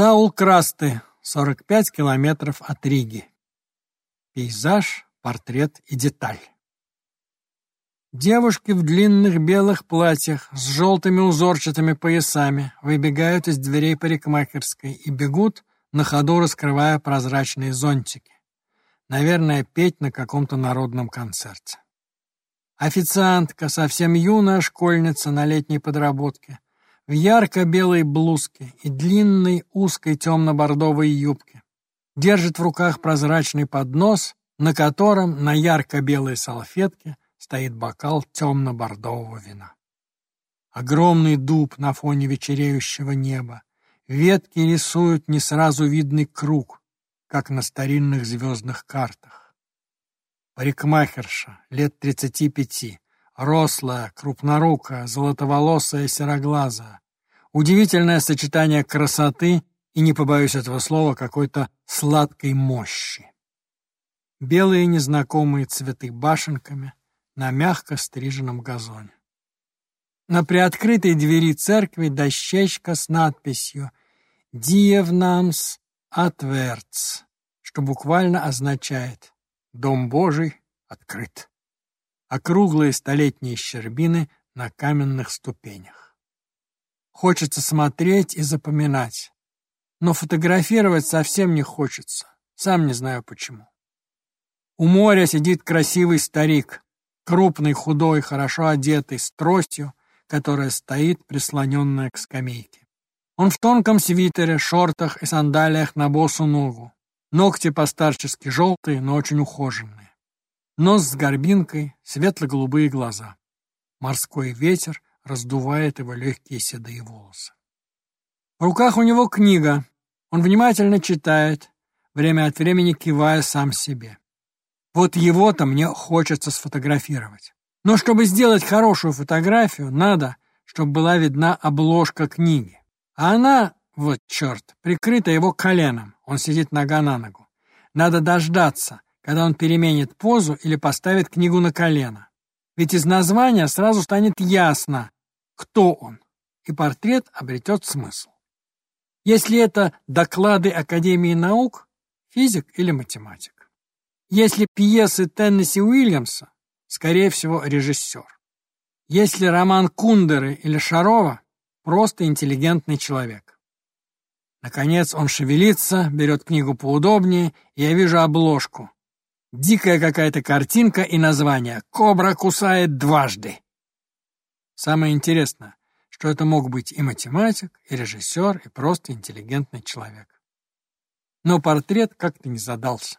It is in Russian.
Саул Красты, 45 километров от Риги. Пейзаж, портрет и деталь. Девушки в длинных белых платьях с желтыми узорчатыми поясами выбегают из дверей парикмахерской и бегут, на ходу раскрывая прозрачные зонтики. Наверное, петь на каком-то народном концерте. Официантка, совсем юная школьница на летней подработке, в ярко-белой блузке и длинной узкой темно-бордовой юбке. Держит в руках прозрачный поднос, на котором на ярко-белой салфетке стоит бокал темно-бордового вина. Огромный дуб на фоне вечереющего неба. Ветки рисуют не сразу видный круг, как на старинных звездных картах. Парикмахерша, лет тридцати пяти, Рослая, крупнорукая, золотоволосая, сероглазая. Удивительное сочетание красоты и, не побоюсь этого слова, какой-то сладкой мощи. Белые незнакомые цветы башенками на мягко стриженном газоне. На приоткрытой двери церкви дощечка с надписью «Диевнамс Атверц», что буквально означает «Дом Божий открыт» округлые столетние щербины на каменных ступенях. Хочется смотреть и запоминать, но фотографировать совсем не хочется, сам не знаю почему. У моря сидит красивый старик, крупный, худой, хорошо одетый, с тростью, которая стоит, прислоненная к скамейке. Он в тонком свитере, шортах и сандалиях на босу ногу. Ногти постарчески желтые, но очень ухоженные. Нос с горбинкой, светло-голубые глаза. Морской ветер раздувает его легкие седые волосы. В руках у него книга. Он внимательно читает, время от времени кивая сам себе. Вот его-то мне хочется сфотографировать. Но чтобы сделать хорошую фотографию, надо, чтобы была видна обложка книги. А она, вот черт, прикрыта его коленом. Он сидит нога на ногу. Надо дождаться, когда он переменит позу или поставит книгу на колено. Ведь из названия сразу станет ясно, кто он, и портрет обретет смысл. Если это доклады Академии наук, физик или математик. Если пьесы Теннесси Уильямса, скорее всего, режиссер. Если роман Кундеры или Шарова, просто интеллигентный человек. Наконец он шевелится, берет книгу поудобнее, и я вижу обложку. Дикая какая-то картинка и название «Кобра кусает дважды». Самое интересное, что это мог быть и математик, и режиссер, и просто интеллигентный человек. Но портрет как-то не задался.